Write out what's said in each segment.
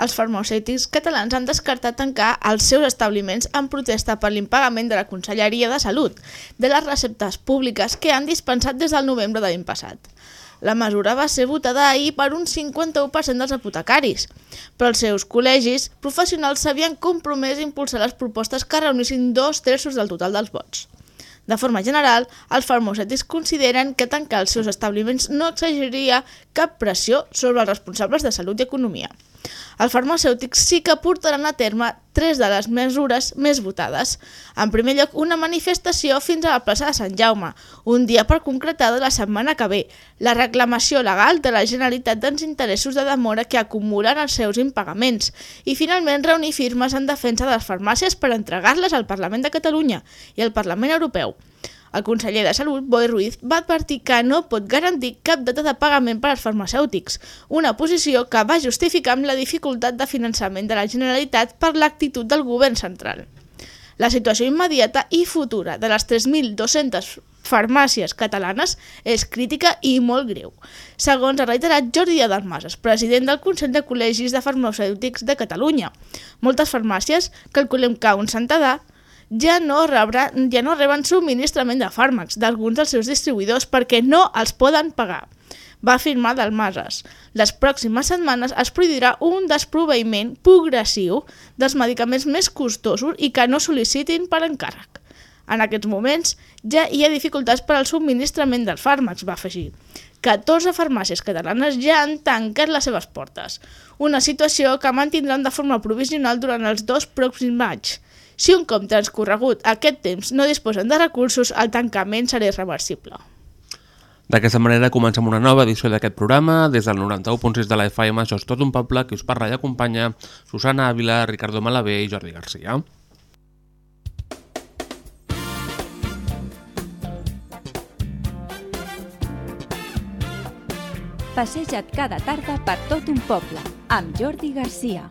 Els farmacèutics catalans han descartat tancar els seus establiments en protesta per l'impagament de la Conselleria de Salut de les receptes públiques que han dispensat des del novembre de l'any passat. La mesura va ser votada ahir per un 51% dels apotecaris, però els seus col·legis professionals s'havien compromès a impulsar les propostes que reunissin dos terços del total dels vots. De forma general, els farmacèutics consideren que tancar els seus establiments no exageraria cap pressió sobre els responsables de salut i economia. Els farmacèutics sí que portaran a terme tres de les mesures més votades. En primer lloc, una manifestació fins a la plaça de Sant Jaume, un dia per concretar de la setmana que ve, la reclamació legal de la Generalitat dels interessos de demora que acumulen els seus impagaments i finalment reunir firmes en defensa de les farmàcies per entregar-les al Parlament de Catalunya i al Parlament Europeu. El conseller de Salut, Boi Ruiz, va advertir que no pot garantir cap data de pagament per als farmacèutics, una posició que va justificar amb la dificultat de finançament de la Generalitat per l'actitud del govern central. La situació immediata i futura de les 3.200 farmàcies catalanes és crítica i molt greu, segons ha reiterat Jordi Adarmases, president del Consell de Col·legis de Farmacèutics de Catalunya. Moltes farmàcies, calculem que un centenar, ja no, rebrà, ja no reben subministrament de fàrmacs d'alguns dels seus distribuïdors perquè no els poden pagar va afirmar Dalmases. Les pròximes setmanes es produirà un desproveïment progressiu dels medicaments més costosos i que no sol·licitin per encàrrec. En aquests moments ja hi ha dificultats per al subministrament dels fàrmacs, va afegir. 14 farmàcies catalanes ja han tancat les seves portes, una situació que mantindran de forma provisional durant els dos pròxims anys. Si un cop transcorregut aquest temps no disposen de recursos, el tancament serà irreversible. D'aquesta manera comencem una nova edició d'aquest programa. Des del 91.6 de la FM, això és tot un poble, que us parla i acompanya Susana Ávila, Ricardo Malabé i Jordi Garcia. Passeja't cada tarda per tot un poble, amb Jordi Garcia.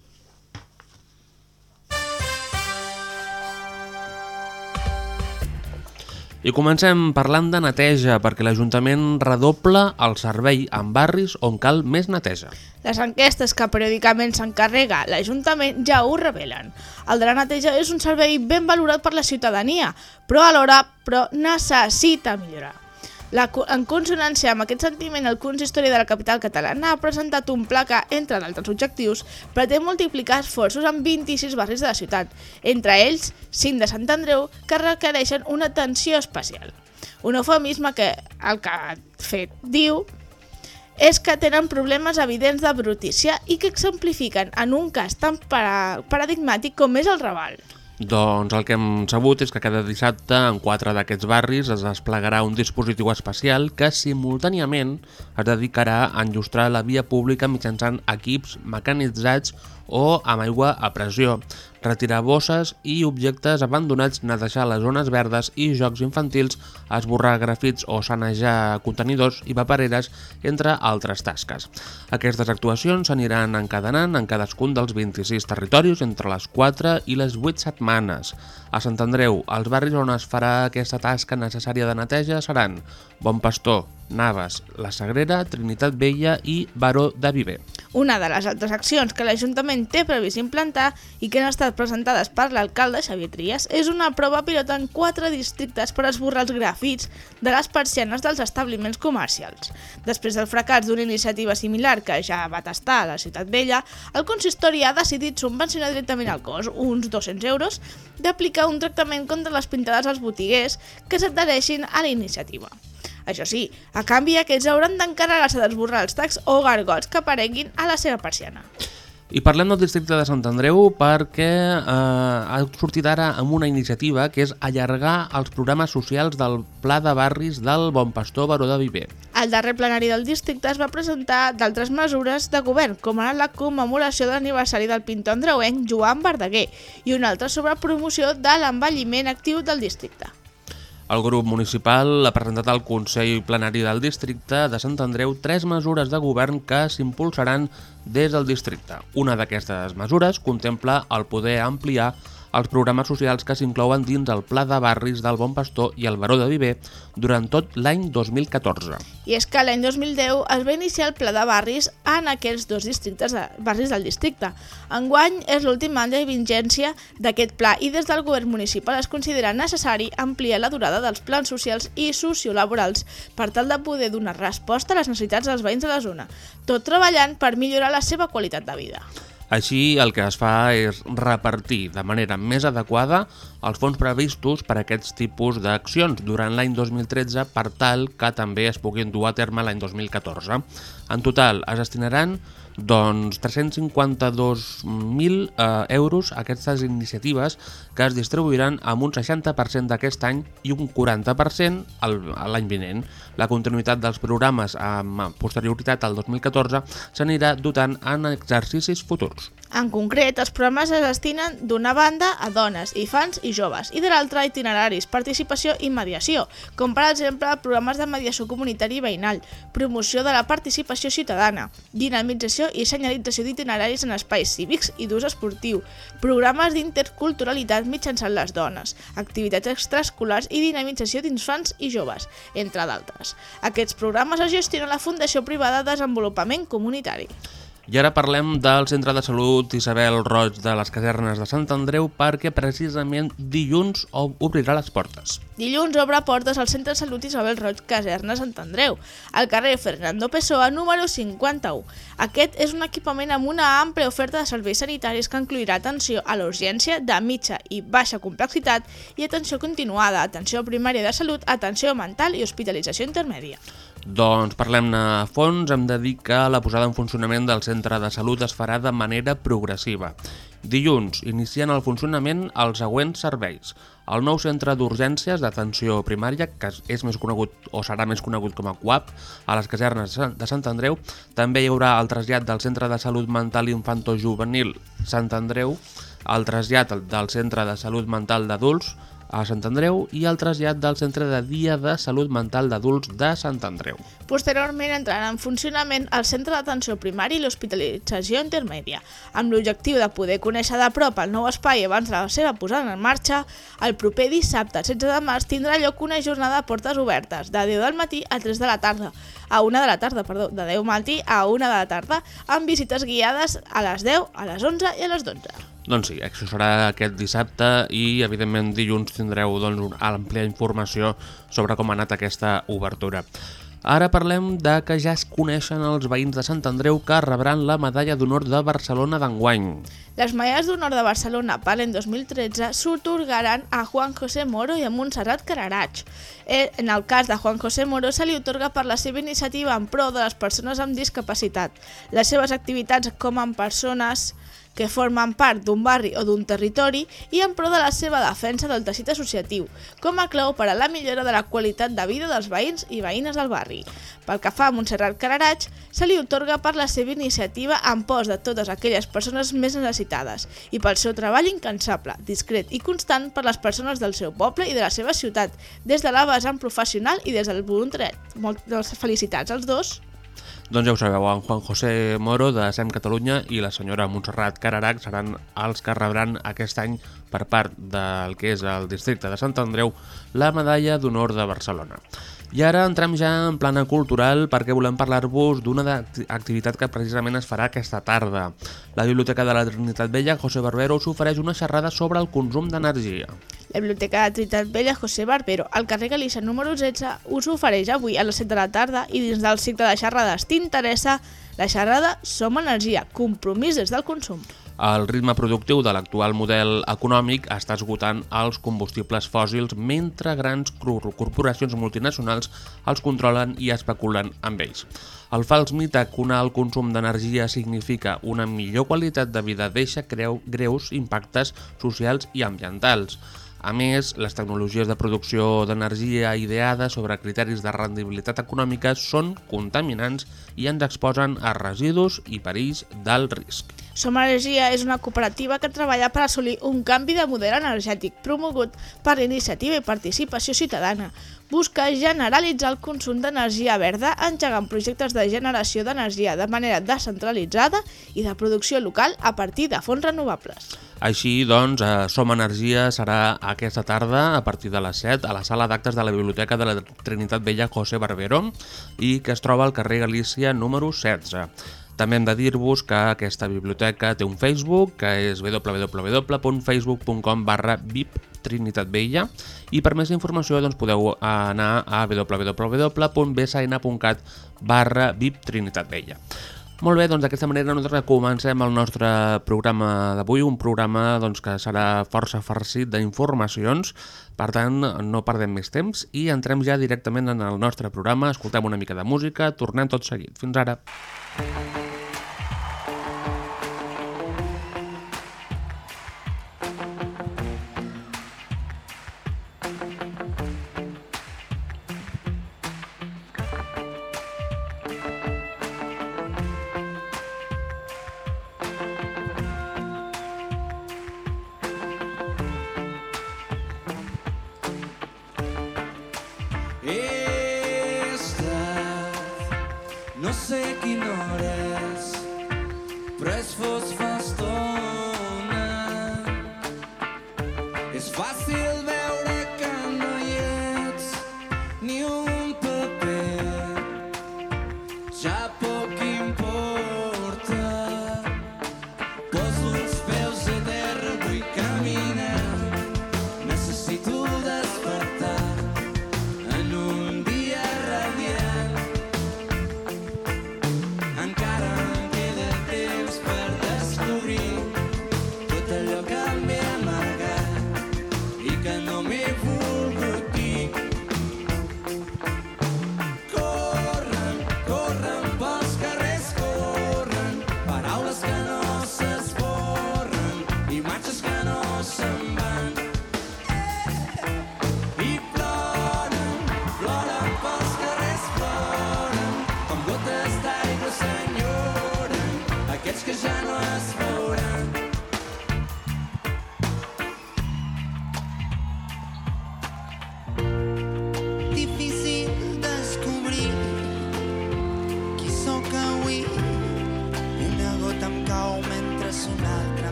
I comencem parlant de neteja, perquè l'Ajuntament redobla el servei en barris on cal més neteja. Les enquestes que periòdicament s'encarrega l'Ajuntament ja ho revelen. El de la neteja és un servei ben valorat per la ciutadania, però alhora però necessita millorar. La, en consonància amb aquest sentiment, el Consistori de la capital catalana ha presentat un pla que, entre d'altres objectius, pretén multiplicar esforços en 26 barris de la ciutat, entre ells 5 de Sant Andreu, que requereixen una atenció especial. Un eufemisme que, el que ha fet, diu és que tenen problemes evidents de brutícia i que exemplifiquen en un cas tan paradigmàtic com és el Raval. Doncs el que hem sabut és que cada dissabte en quatre d'aquests barris es desplegarà un dispositiu especial que simultàniament es dedicarà a enllustrar la via pública mitjançant equips mecanitzats o amb aigua a pressió, retirar bosses i objectes abandonats, netejar les zones verdes i jocs infantils, esborrar grafits o sanejar contenidors i papereres, entre altres tasques. Aquestes actuacions s'aniran encadenant en cadascun dels 26 territoris entre les 4 i les 8 setmanes. A Sant Andreu, els barris on es farà aquesta tasca necessària de neteja seran Bon Pastor, Naves, La Sagrera, Trinitat Vella i Baró de Viver. Una de les altres accions que l'Ajuntament té previst implantar i que han estat presentades per l'alcalde Xavier Trias és una prova pilota en quatre districtes per esborrar els grafits de les persianes dels establiments comercials. Després del fracàs d'una iniciativa similar que ja va tastar a la Ciutat Vella, el consistori ha decidit subvencionar directament al cos, uns 200 euros, d'aplicar un tractament contra les pintades als botiguers que s'adhereixin a la iniciativa. Això sí, a canvi aquests hauran d'encarregar-se d'esborrar els tacs o gargots que apareguin a la seva persiana. I parlem del districte de Sant Andreu perquè eh, ha sortit ara amb una iniciativa que és allargar els programes socials del Pla de Barris del Bon Pastor Baró de Viver. Al darrer plenari del districte es va presentar d'altres mesures de govern, com ara la commemoració de l'aniversari del pintor andreuenc Joan Verdaguer i una altra sobre promoció de l'envelliment actiu del districte. El grup municipal ha presentat al Consell Plenari del Districte de Sant Andreu tres mesures de govern que s'impulsaran des del districte. Una d'aquestes mesures contempla el poder ampliar els programes socials que s'inclouen dins el Pla de Barris del Bon Pastor i el Baró de Viver durant tot l'any 2014. I és que l'any 2010 es va iniciar el pla de barris en aquells dos districtes de, barris del districte. Enguany és l'últim any de vigència d'aquest pla i des del govern municipal es considera necessari ampliar la durada dels plans socials i sociolaborals per tal de poder donar resposta a les necessitats dels veïns de la zona, tot treballant per millorar la seva qualitat de vida. Així, el que es fa és repartir de manera més adequada els fons previstos per a aquests tipus d'accions durant l'any 2013 per tal que també es puguin dur a terme l'any 2014. En total, es destinaran doncs, 352.000 eh, euros a aquestes iniciatives que es distribuiran amb un 60% d'aquest any i un 40% el- a l'any vinent. La continuïtat dels programes amb posterioritat al 2014 s'anirà dotant en exercicis futurs. En concret, els programes es destinen d'una banda a dones, infants i joves, i de l'altra itineraris, participació i mediació, com per exemple programes de mediació comunitari i veïnal, promoció de la participació ciutadana, dinamització i senyalització d'itineraris en espais cívics i d'ús esportiu, programes d'interculturalitat mitjançant les dones, activitats extraescolars i dinamització d'infants i joves, entre d'altres. Aquests programes es gestionen la Fundació Privada de Desenvolupament Comunitari. I ara parlem del Centre de Salut Isabel Roig de les Casernes de Sant Andreu perquè precisament dilluns ob- obrirà les portes. Dilluns obre portes al Centre de Salut Isabel Roig Caserna Sant Andreu, al carrer Fernando Pessoa número 51. Aquest és un equipament amb una àmplia oferta de serveis sanitaris que incluirà atenció a la urgència de mitja i baixa complexitat i atenció continuada, atenció primària de salut, atenció mental i hospitalització intermèdia. Doncs parlem-ne a fons, hem de dir que la posada en funcionament del centre de salut es farà de manera progressiva. Dilluns inicien el funcionament els següents serveis. El nou centre d'urgències d'atenció primària, que és més conegut o serà més conegut com a CUAP, a les casernes de Sant- Andreu. També hi haurà el trasllat del Centre de Salut Mental Infanto-Juvenil Sant Andreu, el trasllat del Centre de Salut Mental d'Adults a Sant Andreu i el trasllat del Centre de Dia de Salut Mental d'Adults de Sant Andreu. Posteriorment entrarà en funcionament el centre d'atenció primària i l'hospitalització intermèdia, amb l'objectiu de poder conèixer de prop el nou espai abans de la seva posada en marxa, el proper dissabte 16 de març tindrà lloc una jornada de portes obertes, de 10 del matí a 3 de la tarda, a 1 de la tarda, perdó, de 10 matí a 1 de la tarda, amb visites guiades a les 10, a les 11 i a les 12. Doncs sí, això serà aquest dissabte i evidentment dilluns tindreu doncs, una àmplia informació sobre com ha anat aquesta obertura. Ara parlem de que ja es coneixen els veïns de Sant Andreu que rebran la medalla d'honor de Barcelona d'enguany. Les medalles d'honor de Barcelona l'any 2013 s'otorgaran a Juan José Moro i a Montserrat Cararach. Eh, En el cas de Juan José Moro se li otorga per la seva iniciativa en pro de les persones amb discapacitat, les seves activitats com en persones que formen part d'un barri o d'un territori i en pro de la seva defensa del teixit associatiu, com a clau per a la millora de la qualitat de vida dels veïns i veïnes del barri. Pel que fa a Montserrat Cararach, se li otorga per la seva iniciativa en pos de totes aquelles persones més necessitades i pel seu treball incansable, discret i constant per les persones del seu poble i de la seva ciutat, des de la vessant professional i des del voluntariat. Moltes felicitats als dos. Doncs ja ho sabeu, en Juan José Moro de SEM Catalunya i la senyora Montserrat Cararac seran els que rebran aquest any per part del que és el districte de Sant Andreu la medalla d'honor de Barcelona. I ara entrem ja en plana cultural perquè volem parlar-vos d'una acti- activitat que precisament es farà aquesta tarda. La Biblioteca de la Trinitat Vella, José Barbero, us ofereix una xerrada sobre el consum d'energia. La Biblioteca de Trinitat Vella José Barbero, al carrer Galícia número 16, us ofereix avui a les 7 de la tarda i dins del cicle de xerrades t'interessa la xerrada Som Energia, compromís des del consum. El ritme productiu de l'actual model econòmic està esgotant els combustibles fòssils mentre grans cor- corporacions multinacionals els controlen i especulen amb ells. El fals mite que un alt consum d'energia significa una millor qualitat de vida deixa creu, greus impactes socials i ambientals. A més, les tecnologies de producció d'energia ideades sobre criteris de rendibilitat econòmica són contaminants i ens exposen a residus i perills d'alt risc. Som Energia és una cooperativa que treballa per assolir un canvi de model energètic promogut per iniciativa i participació ciutadana. Busca generalitzar el consum d'energia verda engegant projectes de generació d'energia de manera descentralitzada i de producció local a partir de fonts renovables. Així, doncs, eh, Som Energia serà aquesta tarda a partir de les 7 a la sala d'actes de la Biblioteca de la Trinitat Vella José Barbero i que es troba al carrer Galícia número 16. També hem de dir-vos que aquesta biblioteca té un Facebook, que és www.facebook.com barra VIP Trinitat Vella i per més informació doncs, podeu anar a www.bsn.cat barra VIP Trinitat Vella. Molt bé, doncs d'aquesta manera nosaltres comencem el nostre programa d'avui, un programa doncs, que serà força farcit d'informacions, per tant no perdem més temps i entrem ja directament en el nostre programa, escoltem una mica de música, tornem tot seguit. Fins ara. He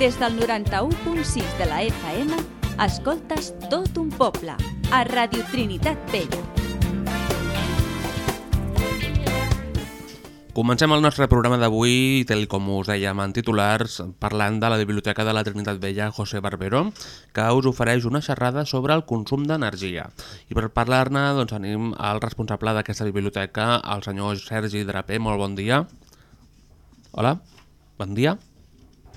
Des del 91.6 de la FM, escoltes tot un poble, a Radio Trinitat Vella. Comencem el nostre programa d'avui, tal com us dèiem en titulars, parlant de la Biblioteca de la Trinitat Vella José Barberó, que us ofereix una xerrada sobre el consum d'energia. I per parlar-ne doncs, tenim el responsable d'aquesta biblioteca, el senyor Sergi Draper. Molt bon dia. Hola, bon dia.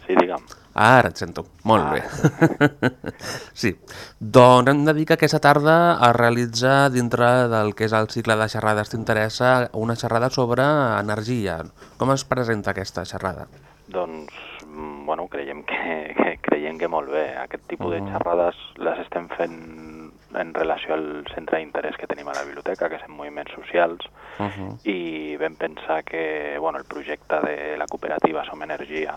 Sí, digue'm. Ah, ara et sento. Molt bé. sí. Doncs hem de dir que aquesta tarda es realitza dintre del que és el cicle de xerrades t'interessa una xerrada sobre energia. Com es presenta aquesta xerrada? Doncs, mm, bueno, creiem que, que, creiem que molt bé. Aquest tipus de Mhm. xerrades les estem fent en relació al centre d'interès que tenim a la biblioteca, que és en moviments socials, Uh -huh. i vam pensar que bueno, el projecte de la cooperativa Som Energia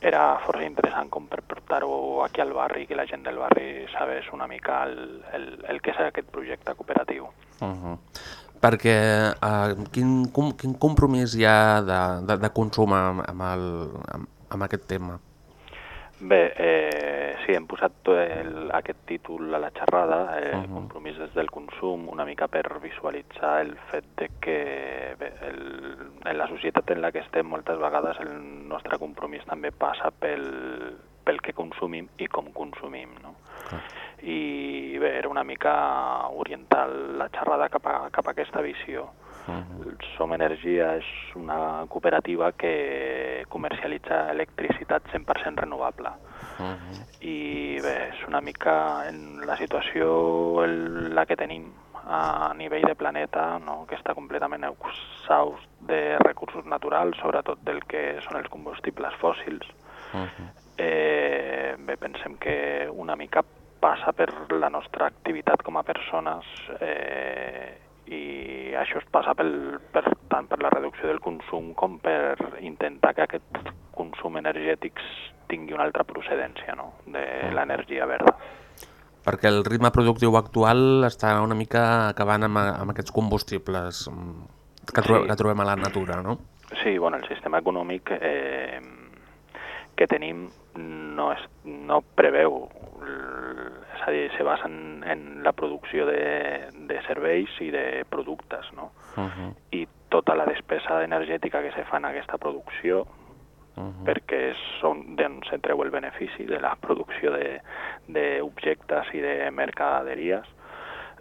era força interessant com per portar-ho aquí al barri, que la gent del barri sabés una mica el, el, el que és aquest projecte cooperatiu. Uh -huh. Perquè uh, quin, com, quin compromís hi ha de, de, de consum amb, el, amb, amb aquest tema? Bé, eh, sí, hem posat el, aquest títol a la xerrada, eh, uh -huh. compromís des del consum, una mica per visualitzar el fet de que bé, el, en la societat en la que estem moltes vegades el nostre compromís també passa pel, pel que consumim i com consumim, no? Clar. I bé, era una mica orientar la xerrada cap a, cap a aquesta visió. Uh -huh. Som Energia és una cooperativa que comercialitza electricitat 100% renovable. Uh -huh. I bé, és una mica en la situació en la que tenim a nivell de planeta, no? que està completament exhaust de recursos naturals, sobretot del que són els combustibles fòssils. Uh -huh. Eh, bé, pensem que una mica passa per la nostra activitat com a persones eh, i això es passa pel, per, tant per la reducció del consum com per intentar que aquest consum energètic tingui una altra procedència no? de l'energia verda. Perquè el ritme productiu actual està una mica acabant amb, amb aquests combustibles mm, que, trobem, Sí. que trobem a la natura, no? Sí, bueno, el sistema econòmic eh, que tenim no, és, no preveu, és a dir, se basa en, la producció de, de serveis i de productes, no? Uh -huh. I tota la despesa energètica que se fa en aquesta producció, Uh -huh. perquè és on, d'on se treu el benefici de la producció de- d'objectes i de mercaderies,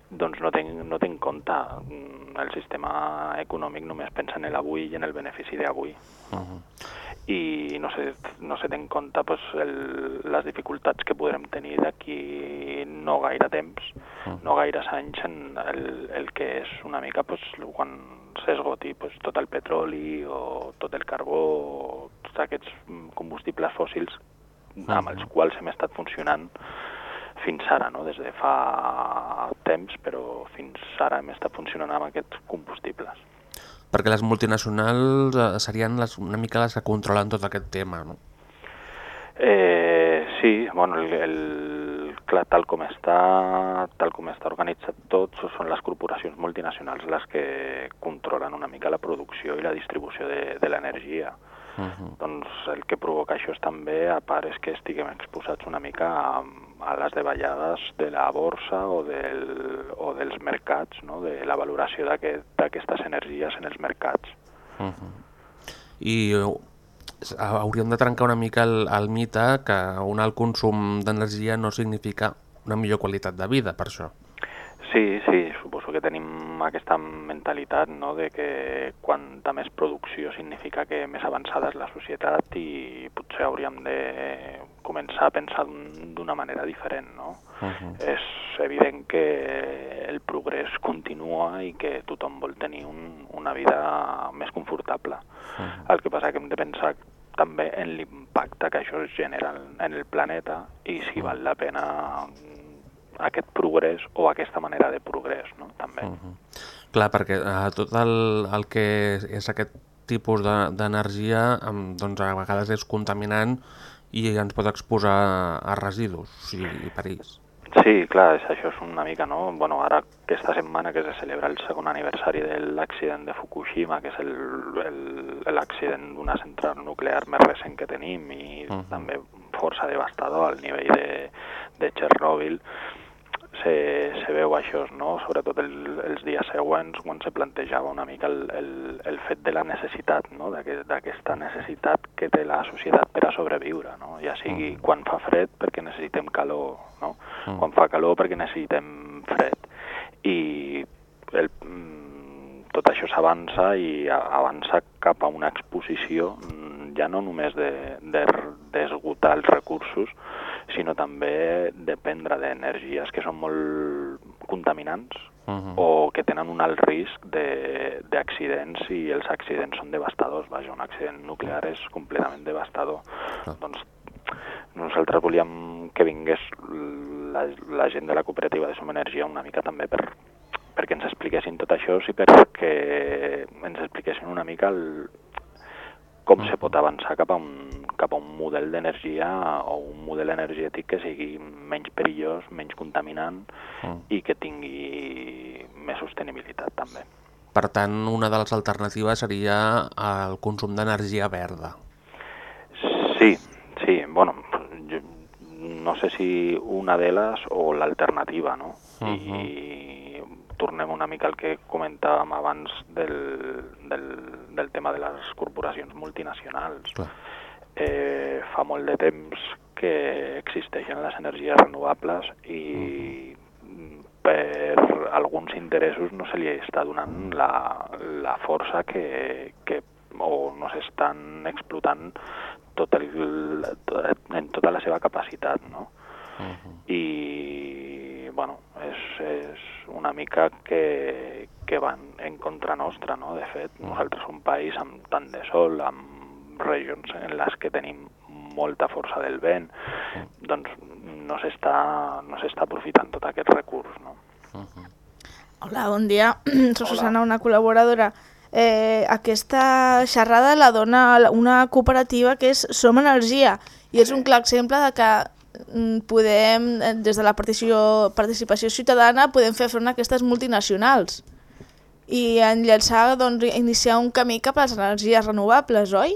doncs no té, no té en compte. Mm, el sistema econòmic només pensa en l'avui i en el benefici d'avui. Uh -huh. i no se, no se té en compte pues, el, les dificultats que podrem tenir d'aquí no gaire temps, no gaires anys en el, el que és una mica pues, quan s'esgoti pues, tot el petroli o tot el carbó o tots aquests combustibles fòssils amb els quals hem estat funcionant fins ara, no? des de fa temps, però fins ara hem estat funcionant amb aquests combustibles. Perquè les multinacionals eh, serien les, una mica les que controlen tot aquest tema, no? Eh, sí, bueno, el, el, clar, tal com està tal com està organitzat tot, són les corporacions multinacionals les que controlen una mica la producció i la distribució de, de l'energia. Uh -huh. Doncs el que provoca això és també, a part, és que estiguem exposats una mica a, a les davallades de la borsa o, del, o dels mercats, no? de la valoració d'aquest- d'aquestes energies en els mercats. Uh -huh. I eh, hauríem de trencar una mica el, el mite que un alt consum d'energia no significa una millor qualitat de vida, per això. Sí, sí, suposo que tenim aquesta mentalitat no? de que quanta més producció significa que més avançada és la societat i potser hauríem de començar a pensar d'un- d'una manera diferent. No? Uh -huh. És evident que el progrés continua i que tothom vol tenir un, una vida més confortable. El que passa que hem de pensar també en l'impacte que això genera en- el planeta i si val la pena mm, aquest progrés o aquesta manera de progrés, no? també. Uh -huh. Clar, perquè eh, tot el, el que és, aquest tipus de- d'energia em- doncs a vegades és contaminant i ens pot exposar a residus i, i perills. Sí, clar, és, això és una mica, no? Bueno, ara aquesta setmana que se celebra el segon aniversari de l'accident de Fukushima, que és el- el- l'accident d'una central nuclear més recent que tenim i Mhm. també força devastador al nivell de, de Chernobyl se, se veu això, no? sobretot el, els dies següents, quan se plantejava una mica el, el, el fet de la necessitat, no? d'aquest- d'aquesta necessitat que té la societat per a sobreviure, no? ja sigui quan fa fred perquè necessitem calor, no? quan fa calor perquè necessitem fred. I el, mm, tot això s'avança i avança cap a una exposició mm, ja no només de- de- d'esgotar els recursos, sinó també dependre d'energies que són molt contaminants Mhm. o que tenen un alt risc de- d'accidents i els accidents són devastadors. Vaja, un accident nuclear és completament devastador. Doncs nosaltres volíem que vingués la, la gent de la cooperativa de Som Energia una mica també per, perquè ens expliquessin tot això i perquè ens expliquessin una mica el, com se pot avançar cap a un, cap a un model d'energia o un model energètic que sigui menys perillós, menys contaminant i que tingui més sostenibilitat també. Per tant, una de les alternatives seria el consum d'energia verda. Sí, sí, bueno, jo no sé si una d'elles o l'alternativa, no? I tornem una mica al que comentàvem abans del, del, del tema de les corporacions multinacionals. Clar. Eh, fa molt de temps que existeixen les energies renovables i per alguns interessos no se li està donant la, la força que, que o no s'estan explotant tot el, tot, en tota la seva capacitat, no? I, bueno, és, és una mica que, que van en contra nostra, no? De fet, nosaltres un país amb tant de sol, amb regions en les que tenim molta força del vent, doncs no s'està no s'està aprofitant tot aquest recurs, no? Hola, bon dia. Soc Susana, una col·laboradora. Eh, aquesta xerrada la dona una cooperativa que és Som Energia i és un clar exemple de que podem, eh, des de la partició, participació ciutadana, podem fer front a aquestes multinacionals i enllaçar, doncs, iniciar un camí cap a les energies renovables, oi?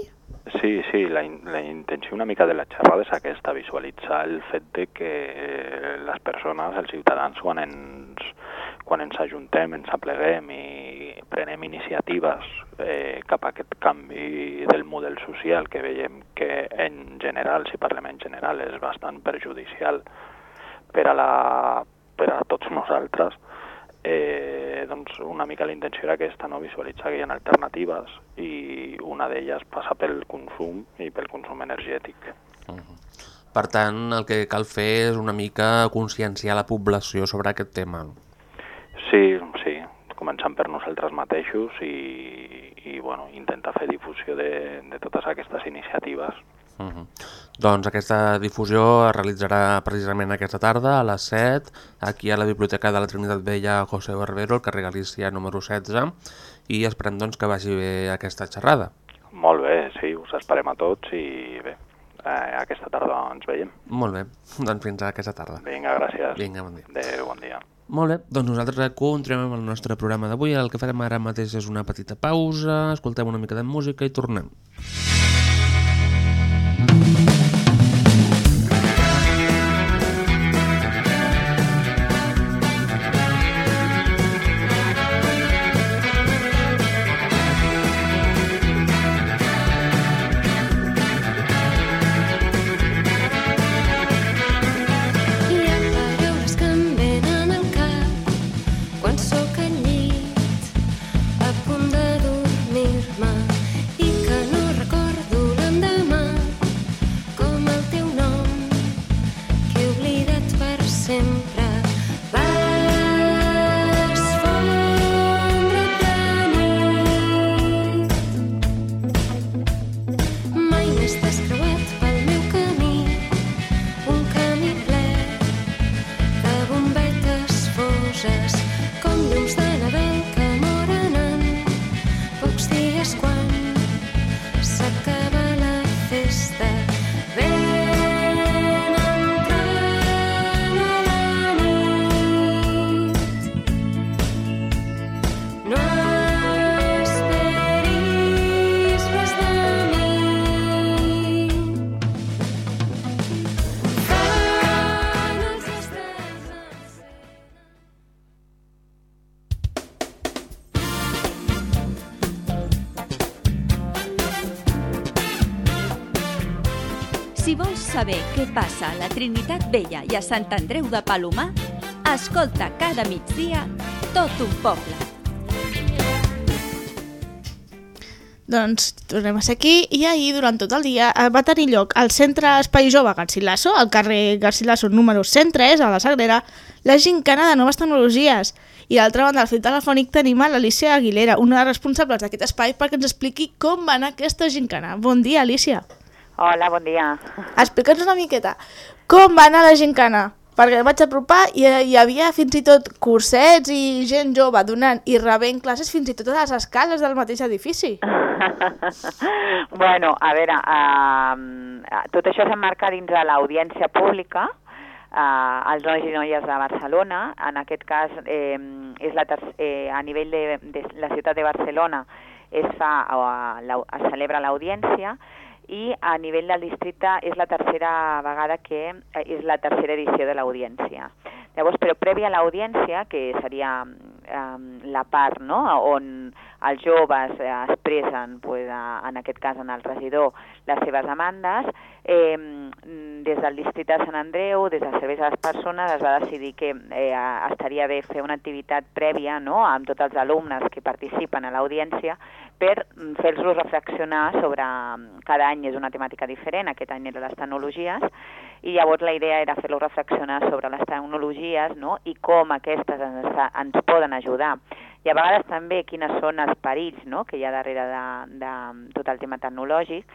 Sí, sí, la, in- la intenció una mica de la xerrada és aquesta, visualitzar el fet de que eh, les persones, els ciutadans, quan ens, quan ens ajuntem, ens apleguem i prenem iniciatives eh, cap a aquest canvi del model social que veiem que en general, si parlem en general, és bastant perjudicial per a, la, per a tots nosaltres, eh, doncs una mica la intenció era aquesta, no? visualitzar que hi ha alternatives i una d'elles passa pel consum i pel consum energètic. Per tant, el que cal fer és una mica conscienciar la població sobre aquest tema. Sí, sí, començant per nosaltres mateixos i, i bueno, intentar fer difusió de, de totes aquestes iniciatives. Uh -huh. Doncs aquesta difusió es realitzarà precisament aquesta tarda a les 7 aquí a la Biblioteca de la Trinitat Vella José Barbero, al carrer Galícia número 16 i esperem doncs, que vagi bé aquesta xerrada. Molt bé, sí, us esperem a tots i bé, eh, aquesta tarda ens veiem. Molt bé, doncs fins a aquesta tarda. Vinga, gràcies. Vinga, bon dia. Adéu, bon dia. Molt bé, doncs nosaltres continuem amb el nostre programa d'avui. El que farem ara mateix és una petita pausa, escoltem una mica de música i tornem. Hi què passa a la Trinitat Vella i a Sant Andreu de Palomar, escolta cada migdia tot un poble. Doncs tornem a ser aquí i ahir durant tot el dia eh, va tenir lloc al Centre Espai Jove Garcilaso, al carrer Garcilaso número 103, a la Sagrera, la gincana de noves tecnologies. I a l'altra banda del fil telefònic tenim a l'Alicia Aguilera, una de les responsables d'aquest espai, perquè ens expliqui com va anar aquesta gincana. Bon dia, Alicia. Hola, bon dia. Explica'ns una miqueta com va anar la gincana, perquè em vaig apropar i eh, hi havia fins i tot cursets i gent jove donant i rebent classes fins i tot a les escales del mateix edifici. bueno, a veure, uh, tot això s'emmarca dins de l'audiència pública uh, als nois i noies de Barcelona. En aquest cas, eh, és la eh, a nivell de, de la ciutat de Barcelona es, fa, uh, la, es celebra l'audiència i a nivell del districte és la tercera vegada que eh, és la tercera edició de l'audiència. Llavors, però prèvia a l'audiència, que seria eh, la part no? on els joves eh, expressen, pues, a, en aquest cas en el regidor, les seves demandes, eh, des del districte de Sant Andreu, des dels serveis a les persones, es va decidir que eh, estaria bé fer una activitat prèvia no? amb tots els alumnes que participen a l'audiència per mm, fer-los reflexionar sobre... Cada any és una temàtica diferent, aquest any eren les tecnologies, i llavors la idea era fer-los reflexionar sobre les tecnologies no? i com aquestes ens, ens poden ajudar. I a vegades també quines són els perills no? que hi ha darrere de, de tot el tema tecnològic,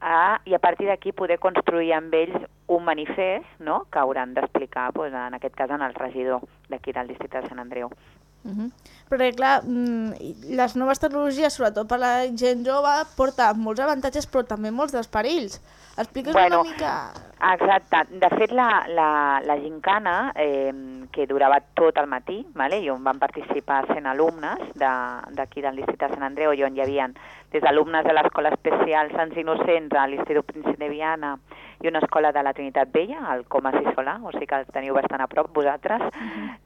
ah, i a partir d'aquí poder construir amb ells un manifest no? que hauran d'explicar, doncs, en aquest cas, en el regidor d'aquí del districte de Sant Andreu. Uh -huh. Perquè, clar, mm, les noves tecnologies, sobretot per la gent jove, porta molts avantatges però també molts dels perills. Explica'ns Bueno, una mica... Exacte. De fet, la, la, la gincana, eh, que durava tot el matí, vale? i on van participar 100 alumnes de- d'aquí de, del districte de Sant Andreu, i on hi havia des d'alumnes de l'Escola Especial Sants Innocents a l'Institut Príncep de Viana i una escola de la Trinitat Vella, al Comas i Solà, o sigui que el teniu bastant a prop vosaltres.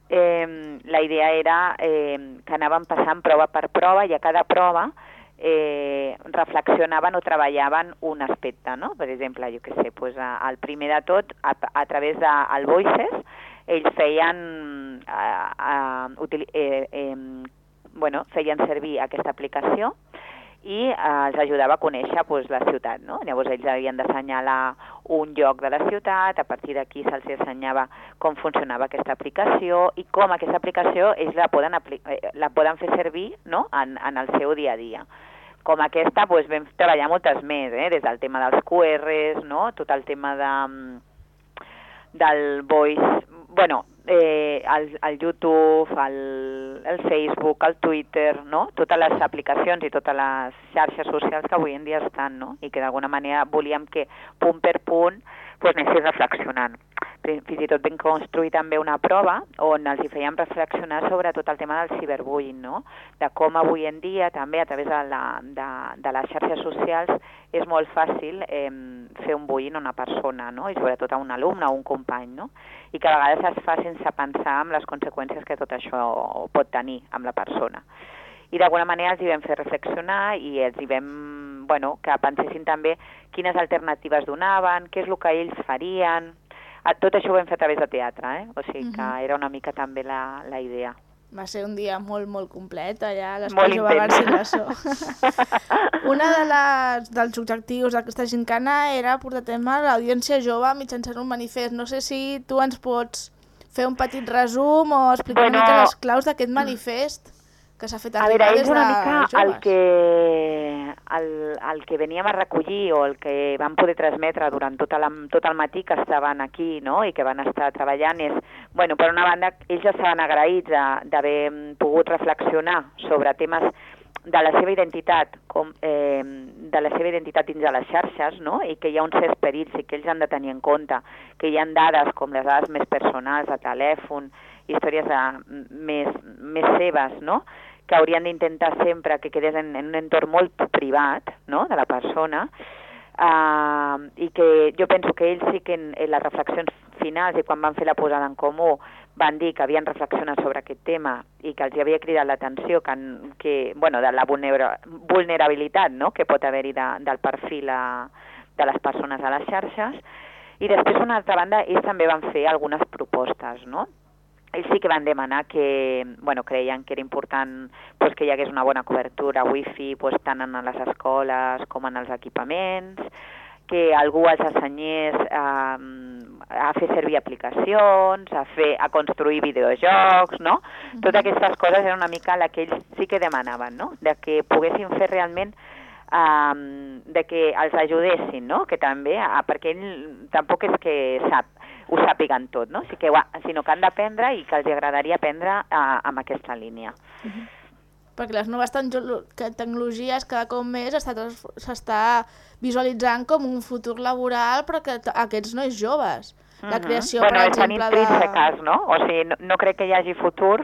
Eh, la idea era eh, que anàvem passant prova per prova i a cada prova eh, reflexionaven o treballaven un aspecte, no? Per exemple, jo què sé, pues, a, el primer de tot, a, a través del de, Voices, ells feien, eh, eh, utili, eh, eh, bueno, feien servir aquesta aplicació i eh, els ajudava a conèixer pues, la ciutat. No? Llavors ells havien d'assenyalar un lloc de la ciutat, a partir d'aquí se'ls assenyava com funcionava aquesta aplicació i com aquesta aplicació ells la poden, eh, la poden fer servir no? en, en el seu dia a dia. Com aquesta doncs, vam treballar moltes més, eh? des del tema dels QRs, no? tot el tema de, del voice, bueno, eh, el, el YouTube, el, el Facebook, el Twitter, no? totes les aplicacions i totes les xarxes socials que avui en dia estan, no? i que d'alguna manera volíem que punt per punt pues, anessin reflexionant. Fins i tot vam construir també una prova on els hi fèiem reflexionar sobre tot el tema del ciberbullying, no? de com avui en dia també a través de, la, de, de les xarxes socials és molt fàcil eh, fer un bullying a una persona, no? i sobretot a un alumne o un company, no? i que a vegades es fa sense pensar en les conseqüències que tot això pot tenir amb la persona. I d'alguna manera els hi vam fer reflexionar i els hi vam, bueno, que pensessin també quines alternatives donaven, què és el que ells farien, tot això ho vam fer a través de teatre, eh? o sigui que Mhm. era una mica també la, la idea. Va ser un dia molt, molt complet allà a l'Espai Jove. Garcilaso. Una de les, dels objectius d'aquesta gincana era portar a terme l'audiència jove mitjançant un manifest. No sé si tu ens pots fer un petit resum o explicar Bueno, una mica les claus d'aquest manifest que s'ha fet A veure, arribar és una mica el que, el, el que veníem a recollir o el que vam poder transmetre durant tot, la, tot el matí que estaven aquí no? i que van estar treballant és, bueno, per una banda, ells estaven agraïts d'haver mm, pogut reflexionar sobre temes de la seva identitat, com, eh, de la seva identitat dins de les xarxes, no? i que hi ha uns certs perills i que ells han de tenir en compte, que hi ha dades com les dades més personals, de telèfon, històries de, més, més seves, no? Que haurien d'intentar sempre que quedés en, en un entorn molt privat no? de la persona, uh, i que jo penso que ells sí que en, en les reflexions finals i quan van fer la posada en comú van dir que havien reflexionat sobre aquest tema i que els havia cridat l'atenció que, que, bueno, de la vulnera, vulnerabilitat no? que pot haver-hi de, del perfil a, de les persones a les xarxes. I després, una altra banda, ells també van fer algunes propostes, no? Ells sí que van demanar que, bueno, creien que era important pues, que hi hagués una bona cobertura wifi pues, tant en les escoles com en els equipaments, que algú els assenyés a, a fer servir aplicacions, a, fer, a construir videojocs, no? Totes aquestes coses eren una mica la que ells sí que demanaven, no? De que poguessin fer realment um, de que els ajudessin, no? Que també, ah, perquè ell tampoc és que sap, ho sàpiguen tot, no? Sí que, ua, sinó que han d'aprendre i que els agradaria aprendre uh, amb aquesta línia. Perquè les noves tecno- que- tecnologies cada cop més s'està visualitzant com un futur laboral per a aquests nois joves. La Mhm. creació, bueno, per és tenir exemple, de... cas, no? O sigui, no, no crec que hi hagi futur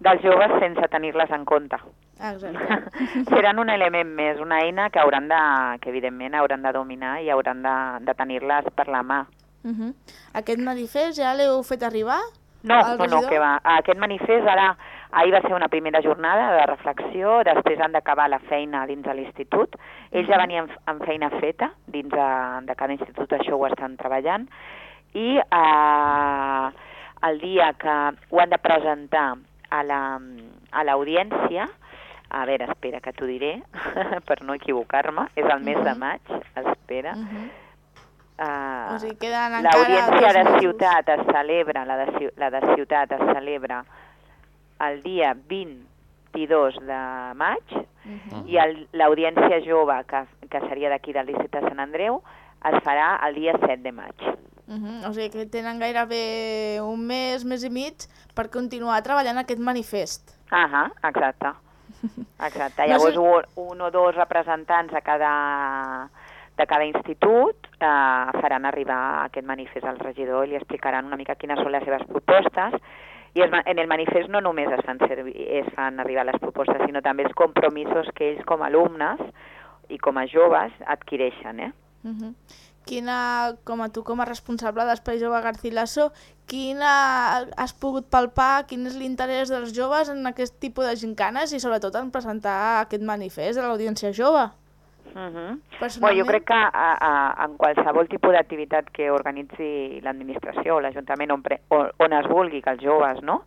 dels joves sense tenir-les en compte. Exacte. Seran un element més, una eina que hauran de, que evidentment hauran de dominar i hauran de, de tenir-les per la mà. Uh -huh. Aquest manifest ja l'heu fet arribar? No, no, no, que va. Aquest manifest ara, ahir va ser una primera jornada de reflexió, després han d'acabar la feina dins de l'institut. Ells ja venien f- amb feina feta, dins de, de cada institut això ho estan treballant, i eh, el dia que ho han de presentar a la- a l'audiència, a veure, espera que t'ho diré, per no equivocar-me, és el mes de maig, espera, Uh, O sigui, queden encara L'audiència dos de mesos. ciutat es celebra, la de, la de ciutat es celebra el dia 22 de maig i el- l'audiència jove, que, que seria d'aquí del districte de Sant Andreu, es farà el dia 7 de maig. Uh -huh. O sigui que tenen gairebé un mes, mes i mig per continuar treballant aquest manifest. Ahà, exacte. Exacte. No Llavors, sé- un, o dos representants de cada, de cada institut eh, faran arribar aquest manifest al regidor i li explicaran una mica quines són les seves propostes i es, en el manifest no només es fan, servir, es fan arribar les propostes, sinó també els compromisos que ells com a alumnes i com a joves adquireixen. Eh? Uh -huh. Quina, com a tu com a responsable d'Espai Jove Garcilaso, quina has pogut palpar, quin és l'interès dels joves en aquest tipus de gincanes i sobretot en presentar aquest manifest a l'audiència jove? Uh -huh. Bueno, jo crec que a, a, en qualsevol tipus d'activitat que organitzi l'administració o l'Ajuntament on, pre- on, on es vulgui que els joves no,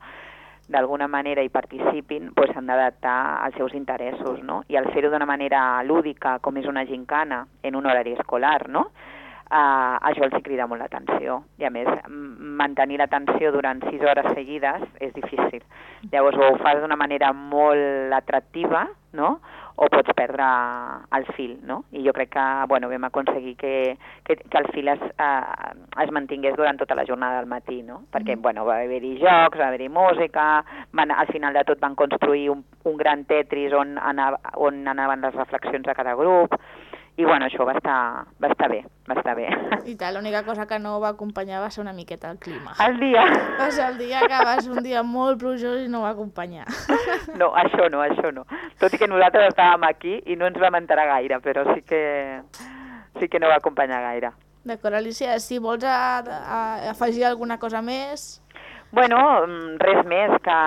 d'alguna manera hi participin, doncs s'han d'adaptar als seus interessos, no? I al fer-ho d'una manera lúdica, com és una gincana, en un horari escolar, no? Uh, això els crida molt l'atenció. I a més, mantenir l'atenció durant sis hores seguides és difícil. Llavors, o ho fas d'una manera molt atractiva, no?, o pots perdre el fil, no? I jo crec que, bueno, vam aconseguir que, que, que el fil es, eh, es mantingués durant tota la jornada del matí, no? Perquè, bueno, va haver-hi jocs, va haver-hi música, van, al final de tot van construir un, un gran Tetris on, anava, on anaven les reflexions de cada grup, i, bueno, això va estar, va estar bé, va estar bé. I tal, l'única cosa que no va acompanyar va ser una miqueta el clima. El dia... Va ser el dia que va ser un dia molt plujós i no va acompanyar. No, això no, això no. Tot i que nosaltres estàvem aquí i no ens vam enterar gaire, però sí que, sí que no va acompanyar gaire. D'acord, Alicia, si vols a, a, afegir alguna cosa més... Bueno, mm, res més, que,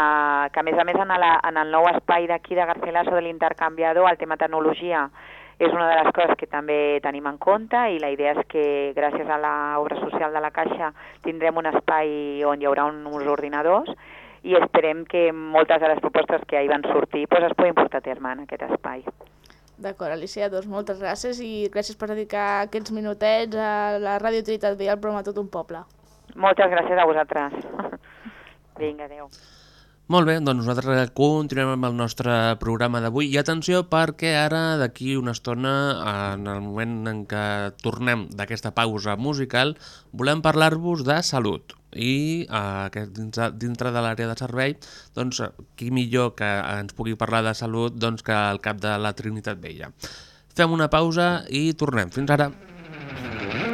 que a més a més en, la, en el nou espai d'aquí de Garcilaso de l'intercanviador, el tema tecnologia és una de les coses que també tenim en compte i la idea és que gràcies a l'obra social de la Caixa tindrem un espai on hi haurà un, uns ordinadors i esperem que moltes de les propostes que ahir van sortir pues, es puguin portar a terme en aquest espai. D'acord, Alicia, doncs moltes gràcies i gràcies per dedicar aquests minutets a la Ràdio Trinitat Vella al programa Tot un Poble. Moltes gràcies a vosaltres. Vinga, adeu. Molt bé, doncs nosaltres continuem amb el nostre programa d'avui i atenció perquè ara d'aquí una estona, en el moment en què tornem d'aquesta pausa musical, volem parlar-vos de salut i eh, de, dintre de l'àrea de servei, doncs qui millor que ens pugui parlar de salut doncs, que el cap de la Trinitat Vella. Fem una pausa i tornem. Fins ara. El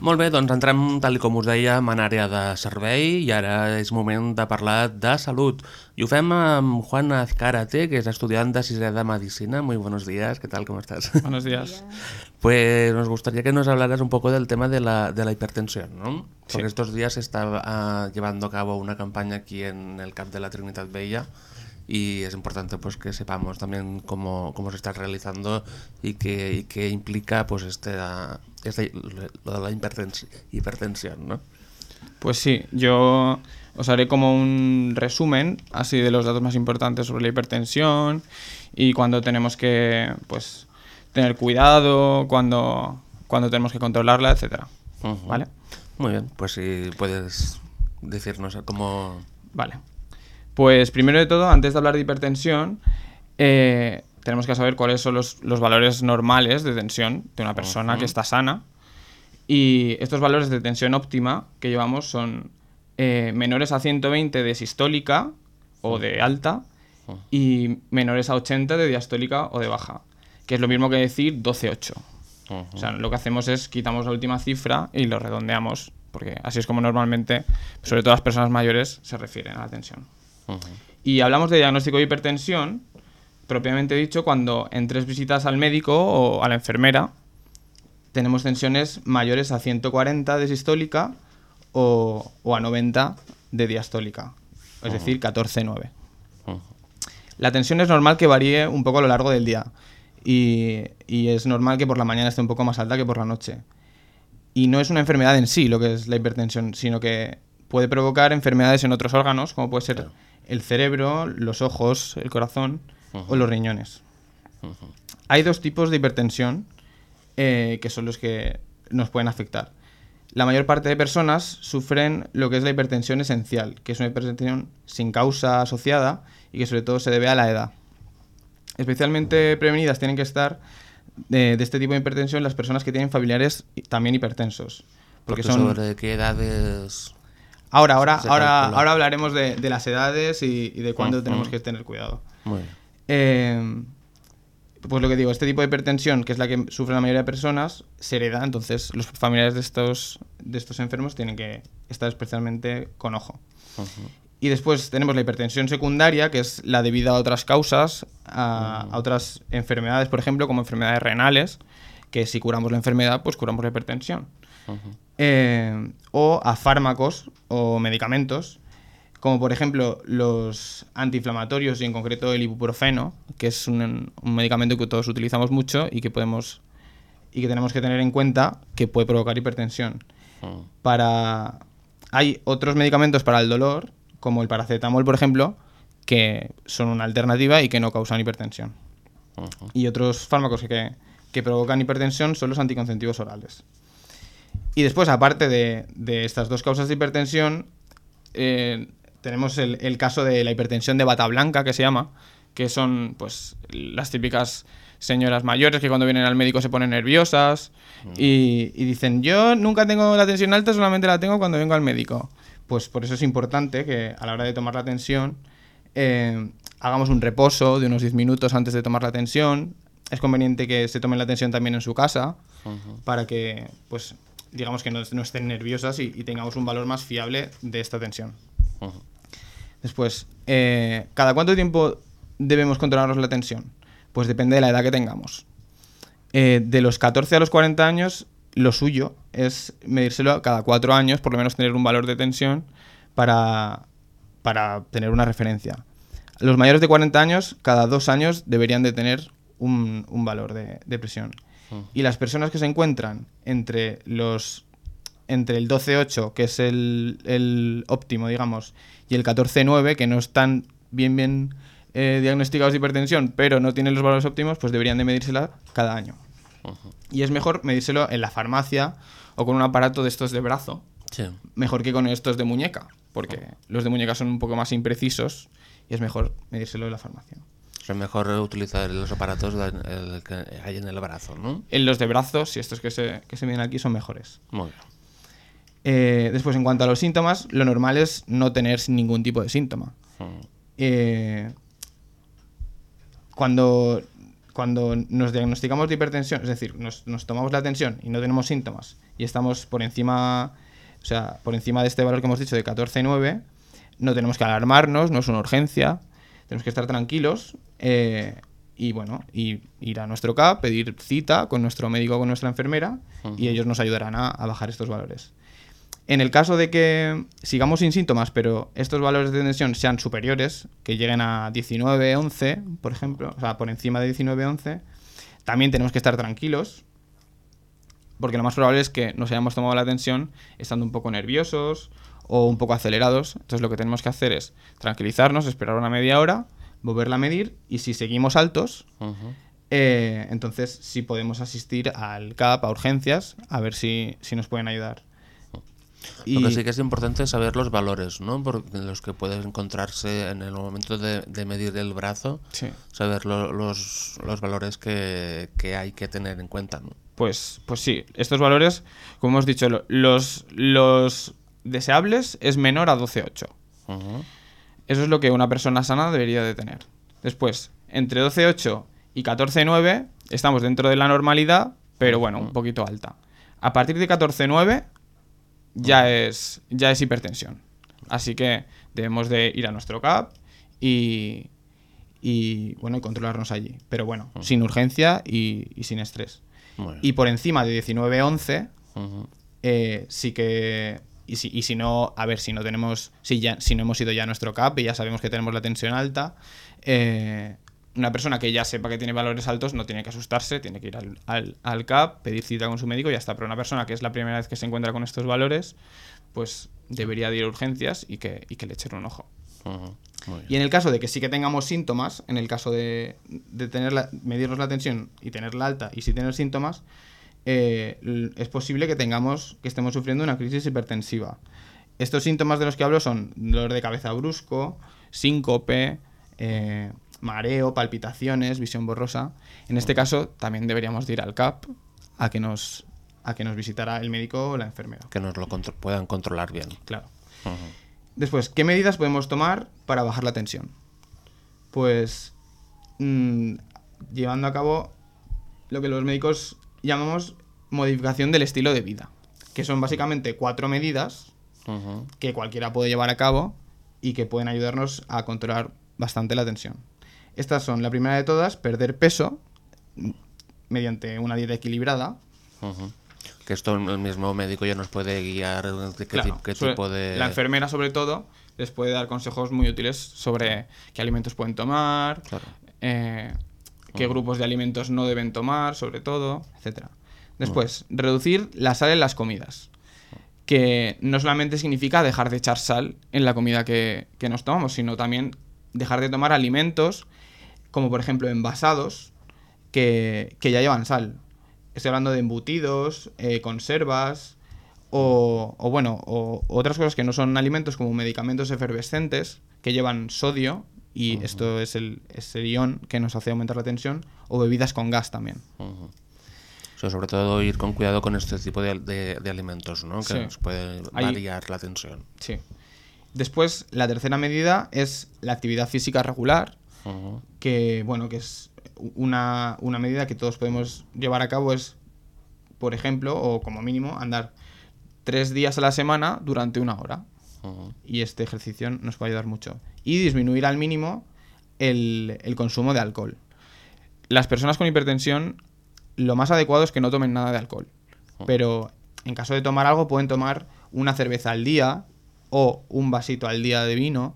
Molt bé, doncs entrem, tal com us dèiem, en àrea de servei i ara és moment de parlar de salut. I ho fem amb Juan Azcárate, que és estudiant de sisè de Medicina. Muy buenos días, ¿qué tal? ¿Cómo estás? Buenos días. Pues nos gustaría que nos hablaras un poco del tema de la, de la hipertensión, ¿no? Sí. Porque estos días se está ah, llevando a cabo una campaña aquí en el CAP de la Trinidad Bella y es importante pues que sepamos también cómo, cómo se está realizando y qué, y qué implica pues este, este- lo de la hipertens- hipertensión, ¿no? Pues sí, yo os haré como un resumen así de los datos más importantes sobre la hipertensión y cuando tenemos que pues tener cuidado, cuando, cuando tenemos que controlarla, etcétera. ¿Vale? Muy bien, pues si puedes decirnos cómo... Vale. Pues primero de todo, antes de hablar de hipertensión, eh, tenemos que saber cuáles son los, los valores normales de tensión de una persona que está sana. Y estos valores de tensión óptima que llevamos son eh, menores a 120 de sistólica o de alta y menores a 80 de diastólica o de baja, que es lo mismo que decir 12-8. O sea, lo que hacemos es quitamos la última cifra y lo redondeamos, porque así es como normalmente, sobre todo las personas mayores, se refieren a la tensión. Y hablamos de diagnóstico de hipertensión, propiamente dicho, cuando en tres visitas al médico o a la enfermera tenemos tensiones mayores a 140 de sistólica o, o a 90 de diastólica, es decir, 14-9. La tensión es normal que varíe un poco a lo largo del día y, y es normal que por la mañana esté un poco más alta que por la noche. Y no es una enfermedad en sí lo que es la hipertensión, sino que puede provocar enfermedades en otros órganos, como puede ser el cerebro, los ojos, el corazón o los riñones. Hay dos tipos de hipertensión eh, que son los que nos pueden afectar. La mayor parte de personas sufren lo que es la hipertensión esencial, que es una hipertensión sin causa asociada y que sobre todo se debe a la edad. Especialmente prevenidas tienen que estar de, de este tipo de hipertensión las personas que tienen familiares también hipertensos. Porque, Porque son... sobre qué edades... Ahora, ahora, ahora, ahora hablaremos de, de las edades y, y de cuándo tenemos que tener cuidado. Eh, pues lo que digo, este tipo de hipertensión, que es la que sufre la mayoría de personas, se hereda, entonces los familiares de estos, de estos enfermos tienen que estar especialmente con ojo. Y después tenemos la hipertensión secundaria, que es la debida a otras causas, a, a otras enfermedades, por ejemplo, como enfermedades renales, que si curamos la enfermedad, pues curamos la hipertensión. Eh, o a fármacos o medicamentos, como por ejemplo los antiinflamatorios y en concreto el ibuprofeno, que es un, un medicamento que todos utilizamos mucho y que podemos y que tenemos que tener en cuenta que puede provocar hipertensión. Para hay otros medicamentos para el dolor, como el paracetamol, por ejemplo, que son una alternativa y que no causan hipertensión. Y otros fármacos que, que provocan hipertensión son los anticonceptivos orales. Y después, aparte de, de estas dos causas de hipertensión, eh, tenemos el, el caso de la hipertensión de bata blanca, que se llama, que son pues las típicas señoras mayores que cuando vienen al médico se ponen nerviosas y, y dicen, yo nunca tengo la tensión alta, solamente la tengo cuando vengo al médico. Pues por eso es importante que a la hora de tomar la tensión eh, hagamos un reposo de unos 10 minutos antes de tomar la tensión. Es conveniente que se tomen la tensión también en su casa para que, pues, digamos que no, no estén nerviosas y, y tengamos un valor más fiable de esta tensión. Después, eh, ¿cada cuánto tiempo debemos controlarnos la tensión? Pues depende de la edad que tengamos. Eh, de los 14 a los 40 años, lo suyo es medírselo cada 4 años, por lo menos tener un valor de tensión para, para tener una referencia. Los mayores de 40 años, cada 2 años deberían de tener un, un valor de, de presión. Y las personas que se encuentran entre los entre el 12.8, que es el, el óptimo, digamos, y el 14.9, que no están bien bien eh, diagnosticados de hipertensión, pero no tienen los valores óptimos, pues deberían de medírsela cada año. Y es mejor medírselo en la farmacia o con un aparato de estos de brazo, Sí. mejor que con estos de muñeca, porque los de muñeca son un poco más imprecisos y es mejor medírselo en la farmacia. Es mejor utilizar los aparatos que hay en el brazo, ¿no? En los de brazos y estos que se, que se miden aquí son mejores. Muy bien. Eh, después, en cuanto a los síntomas, lo normal es no tener ningún tipo de síntoma. Eh, cuando, cuando nos diagnosticamos de hipertensión, es decir, nos, nos tomamos la tensión y no tenemos síntomas y estamos por encima, o sea, por encima de este valor que hemos dicho de 14,9, no tenemos que alarmarnos, no es una urgencia, tenemos que estar tranquilos eh, y bueno, y ir a nuestro CAP, pedir cita con nuestro médico o con nuestra enfermera y ellos nos ayudarán a, a bajar estos valores. En el caso de que sigamos sin síntomas, pero estos valores de tensión sean superiores, que lleguen a 19, 11, por ejemplo, o sea, por encima de 19, 11, también tenemos que estar tranquilos, porque lo más probable es que nos hayamos tomado la tensión estando un poco nerviosos o un poco acelerados. Entonces lo que tenemos que hacer es tranquilizarnos, esperar una media hora, volverla a medir y si seguimos altos, eh, entonces sí podemos asistir al CAP, a urgencias, a ver si, si nos pueden ayudar. Lo que sí que es importante es saber los valores, ¿no? Porque los que pueden encontrarse en el momento de, de medir el brazo, Sí. saber lo- los, los valores que, que hay que tener en cuenta, ¿no? Pues, pues sí, estos valores, como hemos dicho, lo- los, los deseables es menor a 12,8. Ujú. Eso es lo que una persona sana debería de tener. Después, entre 12,8 y 14,9 estamos dentro de la normalidad, pero bueno, un poquito alta. A partir de 14,9 ya es, ya es hipertensión. Así que debemos de ir a nuestro CAP y, y bueno, y controlarnos allí. Pero bueno, sin urgencia y, y sin estrés. Y por encima de 19,11 Ujú. eh, sí que y si, y si no a ver si no tenemos si ya si no hemos ido ya a nuestro CAP y ya sabemos que tenemos la tensión alta eh, una persona que ya sepa que tiene valores altos no tiene que asustarse tiene que ir al, al, al CAP pedir cita con su médico y ya está pero una persona que es la primera vez que se encuentra con estos valores pues debería de ir a urgencias y que, y que le echen un ojo. Muy bien. y en el caso de que sí que tengamos síntomas, en el caso de, de tener la- medirnos la tensión y tenerla alta y sí tener síntomas, eh, es posible que tengamos, que estemos sufriendo una crisis hipertensiva. Estos síntomas de los que hablo son dolor de cabeza brusco, síncope, eh, mareo, palpitaciones, visión borrosa. En este caso también deberíamos de ir al CAP a que nos, a que nos visitara el médico o la enfermera. Que nos lo contro- puedan controlar bien. Claro. Después, ¿qué medidas podemos tomar para bajar la tensión? Pues mm, llevando a cabo lo que los médicos llamamos modificación del estilo de vida, que son básicamente cuatro medidas que cualquiera puede llevar a cabo y que pueden ayudarnos a controlar bastante la tensión. Estas son, la primera de todas, perder peso mediante una dieta equilibrada. Que esto el mismo médico ya nos puede guiar qué, Claro, tipo de... La enfermera, sobre todo, les puede dar consejos muy útiles sobre qué alimentos pueden tomar, eh, qué grupos de alimentos no deben tomar, sobre todo, etcétera. Después, reducir la sal en las comidas. Que no solamente significa dejar de echar sal en la comida que, que nos tomamos, sino también dejar de tomar alimentos, como por ejemplo envasados, que, que ya llevan sal. Estoy hablando de embutidos, eh, conservas, o, o bueno, o otras cosas que no son alimentos como medicamentos efervescentes que llevan sodio y esto es el, es el ion que nos hace aumentar la tensión o bebidas con gas también. Ujú. O sea, sobre todo ir con cuidado con este tipo de, de- de alimentos, ¿no? Que Sí. nos puede variar la tensión. Sí. Después, la tercera medida es la actividad física regular, que bueno, que es una, una medida que todos podemos llevar a cabo es, por ejemplo, o como mínimo, andar tres días a la semana durante una hora. Y este ejercicio nos puede ayudar mucho. Y disminuir al mínimo el, el consumo de alcohol. Las personas con hipertensión, lo más adecuado es que no tomen nada de alcohol. Pero en caso de tomar algo, pueden tomar una cerveza al día o un vasito al día de vino.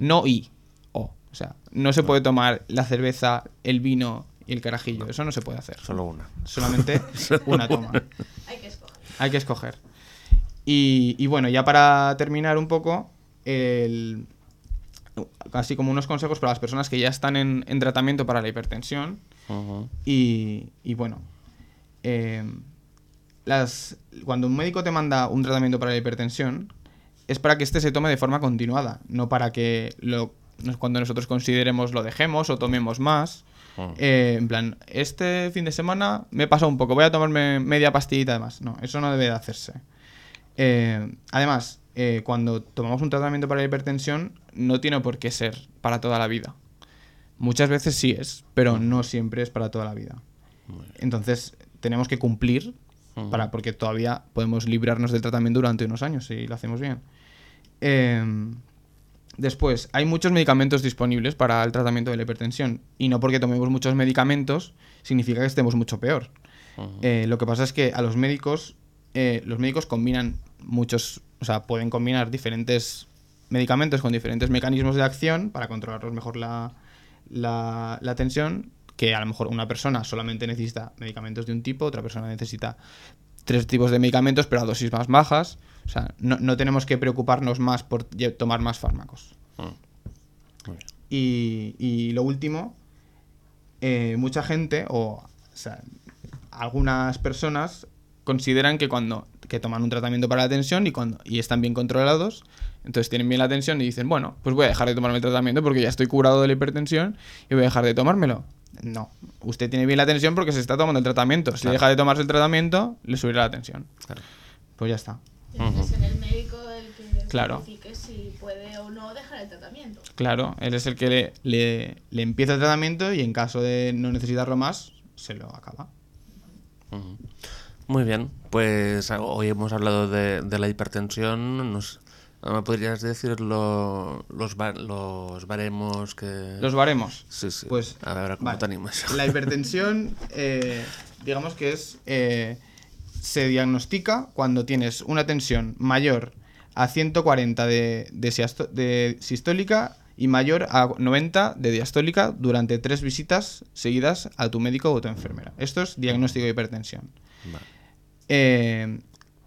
No y, o. O sea, no se puede tomar la cerveza, el vino y el carajillo. Eso no se puede hacer. Solo una. Solamente Solo una toma. Hay que escoger. Hay que escoger. Y, y bueno, ya para terminar un poco, el, así como unos consejos para las personas que ya están en, en tratamiento para la hipertensión. Y, y bueno, eh, las, cuando un médico te manda un tratamiento para la hipertensión, es para que este se tome de forma continuada, no para que lo, cuando nosotros consideremos lo dejemos o tomemos más. Mm. Eh, en plan, este fin de semana me he pasado un poco, voy a tomarme media pastillita de más. No, eso no debe de hacerse. Eh, además, eh, cuando tomamos un tratamiento para la hipertensión, no tiene por qué ser para toda la vida. Muchas veces sí es, pero no siempre es para toda la vida. Entonces, tenemos que cumplir para, porque todavía podemos librarnos del tratamiento durante unos años si lo hacemos bien. Eh, después, hay muchos medicamentos disponibles para el tratamiento de la hipertensión y no porque tomemos muchos medicamentos significa que estemos mucho peor. Eh, lo que pasa es que a los médicos, eh, los médicos combinan muchos, o sea, pueden combinar diferentes medicamentos con diferentes mecanismos de acción para controlarlos mejor la, la, la tensión, que a lo mejor una persona solamente necesita medicamentos de un tipo, otra persona necesita tres tipos de medicamentos, pero a dosis más bajas. O sea, no, no tenemos que preocuparnos más por tomar más fármacos. Muy bien. Y, y lo último, eh, mucha gente, o, o sea, algunas personas consideran que cuando que toman un tratamiento para la tensión y cuando y están bien controlados, entonces tienen bien la tensión y dicen, bueno, pues voy a dejar de tomarme el tratamiento porque ya estoy curado de la hipertensión y voy a dejar de tomármelo. No, usted tiene bien la tensión porque se está tomando el tratamiento. Si Claro. deja de tomarse el tratamiento, le subirá la tensión. Claro. Pues ya está. Tiene que ser el médico el que Claro. verifique si puede o no dejar el tratamiento. Claro, él es el que le, le, le empieza el tratamiento y en caso de no necesitarlo más, se lo acaba. Ujú. Muy bien, pues ah, hoy hemos hablado de, de la hipertensión. Nos, ¿Me podrías decir lo- los, ba- los baremos que... Los baremos. Sí, sí. Pues, a ver cómo vale. te animas. La hipertensión, eh, digamos que es. eh, se diagnostica cuando tienes una tensión mayor a 140 de, de, de sistólica y mayor a 90 de diastólica durante tres visitas seguidas a tu médico o tu enfermera. Esto es diagnóstico de hipertensión. Vale. Eh,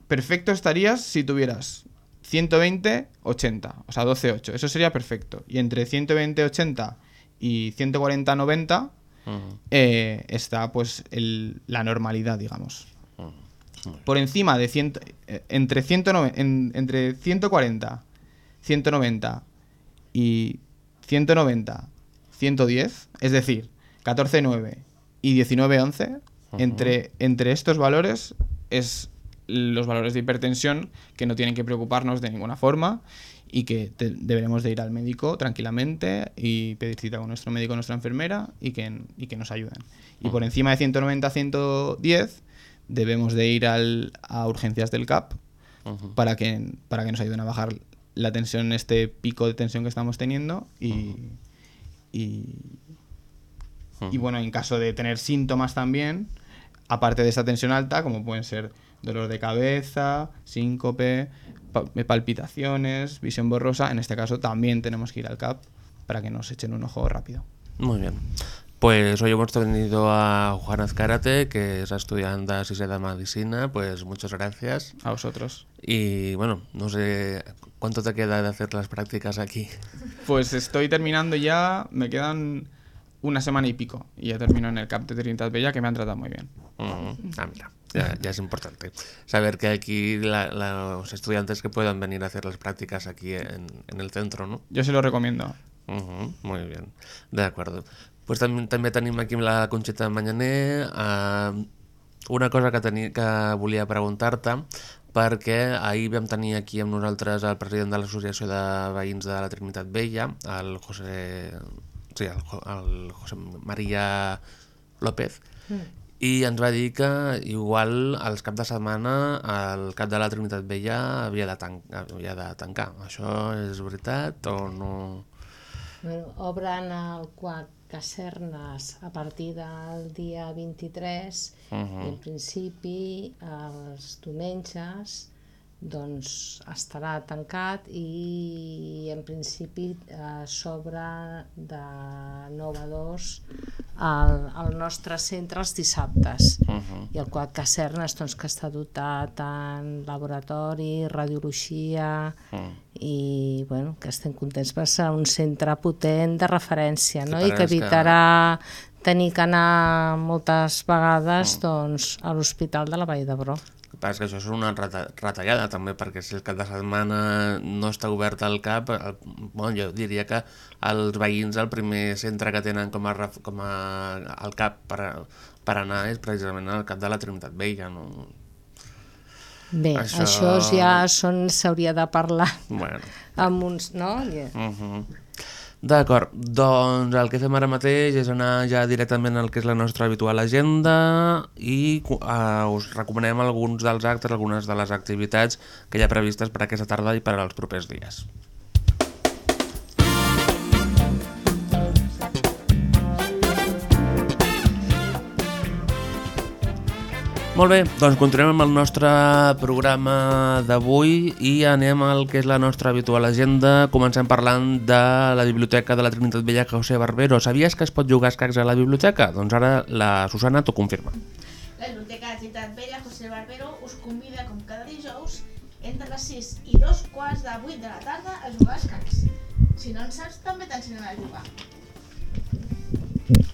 perfecto estarías si tuvieras 120, 80, o sea, 12, 8. Eso sería perfecto. Y entre 120, 80 y 140, 90 Ujú, eh, está pues el- la normalidad, digamos. Por encima de 100, eh, entre, 109 en- entre 140, 190 y 190, 110, es decir, 14,9 y 19,11, entre, entre estos valores es los valores de hipertensión que no tienen que preocuparnos de ninguna forma y que te- deberemos de ir al médico tranquilamente y pedir cita con nuestro médico o nuestra enfermera y que, y que nos ayuden. Y por encima de 190 110 debemos de ir al, a urgencias del CAP para que, para que nos ayuden a bajar la tensión, este pico de tensión que estamos teniendo y, y, y bueno, en caso de tener síntomas también, aparte de esta tensión alta, como pueden ser dolor de cabeza, síncope, pa- palpitaciones, visión borrosa, en este caso también tenemos que ir al CAP para que nos echen un ojo rápido. Muy bien. Pues hoy hemos tenido a Juan Azcárate, que es estudiante de de Medicina. Pues muchas gracias. A vosotros. Y bueno, no sé cuánto te queda de hacer las prácticas aquí. Pues estoy terminando ya, me quedan una semana y pico y ya termino en el CAP de Trinidad Bella que me han tratado muy bien. Ujú. Ah, mira, ya, ya es importante saber que aquí la- los estudiantes que puedan venir a hacer las prácticas aquí en, en el centro, ¿no? Yo se lo recomiendo. Ujú, muy bien, de acuerdo. Pues també, també tenim aquí la Conxita Manyaner eh, una cosa que, teni, que volia preguntar-te perquè ahir vam tenir aquí amb nosaltres el president de l'Associació de Veïns de la Trinitat Vella, el José, sí, el, el José Maria López, i ens va dir que igual als cap de setmana el cap de la Trinitat Vella havia de, tan havia de tancar. Això és veritat o no? Bueno, obren el quart casernes a partir del dia 23 Uh -huh. i en principi els diumenges doncs estarà tancat i en principi eh, s'obre de 9 a 2 al, al nostre centre els dissabtes Uh -huh. i el quart casernes doncs, que està dotat en laboratori, radiologia Mm. i bueno, que estem contents per ser un centre potent de referència no? I que és que- evitarà tenir que anar moltes vegades Mm. doncs, a l'Hospital de la Vall d'Hebron. El que això és una reta retallada també, perquè si el cap de setmana no està obert al CAP, el, bueno, jo diria que els veïns el primer centre que tenen com a, com a al CAP per, per anar és precisament al CAP de la Trinitat Vella. No? Bé, Això- això, ja s'hauria de parlar Bueno. amb uns... No? Yeah. Uh -huh. D'acord, doncs el que fem ara mateix és anar ja directament al que és la nostra habitual agenda i uh, us recomanem alguns dels actes, algunes de les activitats que hi ha previstes per aquesta tarda i per als propers dies. Molt bé, doncs continuem amb el nostre programa d'avui i anem al que és la nostra habitual agenda. Comencem parlant de la Biblioteca de la Trinitat Vella José Barbero. Sabies que es pot jugar escacs a la biblioteca? Doncs ara la Susana t'ho confirma. La Biblioteca de Ciutat Vella José Barbero us convida, com cada dijous, entre les 6 i dos quarts de 8 de la tarda a jugar a escacs. Si no en saps, també t'ensenen a jugar.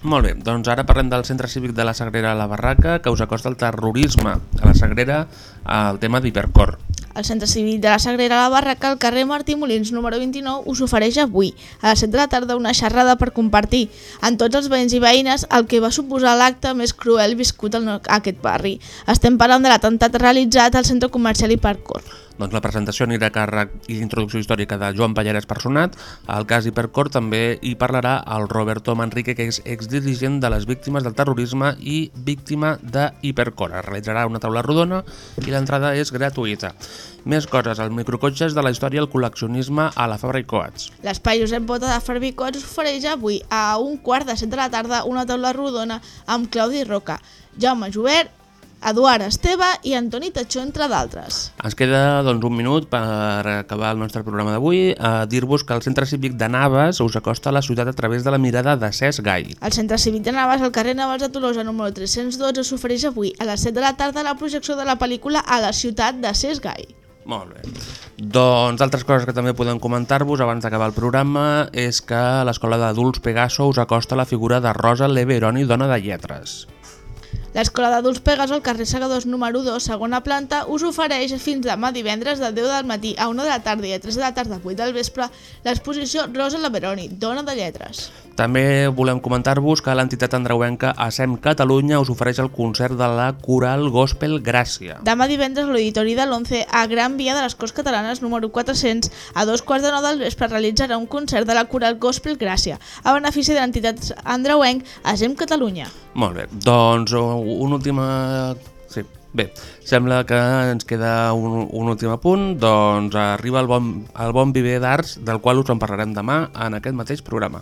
Molt bé, doncs ara parlem del Centre Cívic de la Sagrera a la Barraca, que us acosta el terrorisme a la Sagrera al tema d'Hipercor. El Centre Cívic de la Sagrera a la Barraca, al carrer Martí Molins número 29, us ofereix avui, a les 7 de la tarda, una xerrada per compartir amb tots els veïns i veïnes el que va suposar l'acte més cruel viscut a aquest barri. Estem parlant de l'atemptat realitzat al centre comercial Hipercor. Doncs la presentació anirà a càrrec i l'introducció històrica de Joan Pallares Personat. Al cas Hipercor també hi parlarà el Roberto Manrique, que és exdirigent de les víctimes del terrorisme i víctima de Hipercor. Es realitzarà una taula rodona i l'entrada és gratuïta. Més coses, el microcotxes de la història i el col·leccionisme a la Fabra i Coats. L'espai Josep Bota de Ferbicots us ofereix avui a un quart de set de la tarda una taula rodona amb Claudi Roca, Jaume Jovert, Eduard Esteve i Antoni Tachó, entre d'altres. Ens queda doncs, un minut per acabar el nostre programa d'avui. A dir-vos que el Centre Cívic de Naves us acosta a la ciutat a través de la mirada de Cesc Gai. El Centre Cívic de Navas, al carrer Navas de Tolosa, número 312, s'ofereix avui a les 7 de la tarda la projecció de la pel·lícula a la ciutat de Sesgai. Molt bé. Doncs altres coses que també podem comentar-vos abans d'acabar el programa és que l'Escola d'Adults Pegaso us acosta la figura de Rosa Leveroni, dona de lletres. L'Escola d'Adults Pegas al carrer Segadors número 2, segona planta, us ofereix fins demà divendres de 10 del matí a 1 de la tarda i a 3 de la tarda a 8 del vespre l'exposició Rosa Leveroni, dona de lletres. També volem comentar-vos que l'entitat andreuenca ASEM Catalunya us ofereix el concert de la Coral Gospel Gràcia. Demà divendres a l'Auditori de l'11 a Gran Via de les Corts Catalanes número 400 a dos quarts de nou del vespre realitzarà un concert de la Coral Gospel Gràcia a benefici de l'entitat andreuenc ASEM Catalunya. Molt bé, doncs una última... Bé, sembla que ens queda un, un últim apunt, doncs arriba el bon, el bon viver d'arts, del qual us en parlarem demà en aquest mateix programa.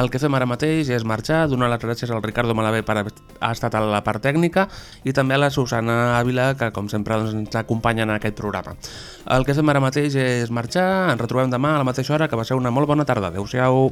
El que fem ara mateix és marxar, donar les gràcies al Ricardo Malavé per haver estat a la part tècnica i també a la Susana Ávila, que com sempre doncs, ens acompanya en aquest programa. El que fem ara mateix és marxar, ens retrobem demà a la mateixa hora, que va ser una molt bona tarda. Adéu-siau.